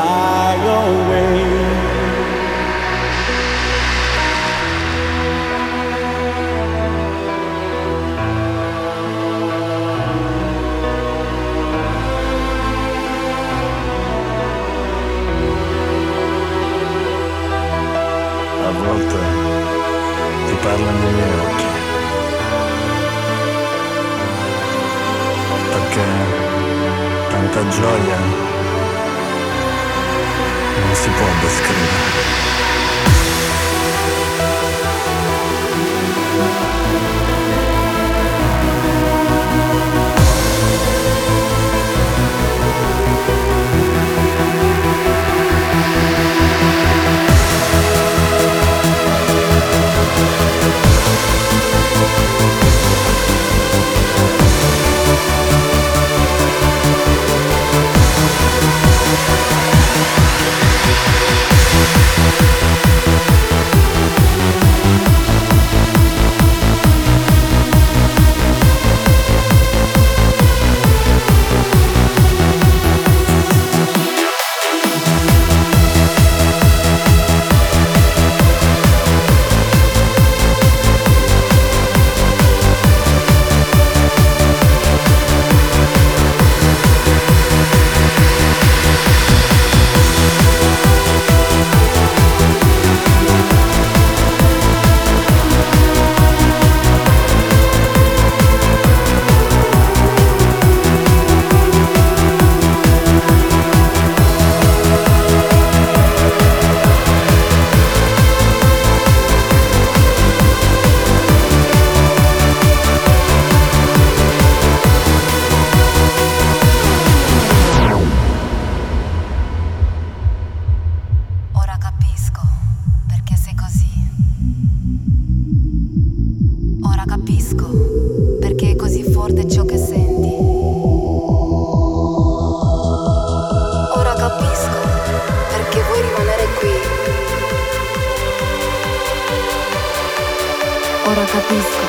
fly away. A volte ti parlano i miei occhi. Perché tanta gioia до сих пор бескрылый ecco, perché è così forte ciò che senti. Ora capisco perché vuoi rimanere qui. Ora capisco.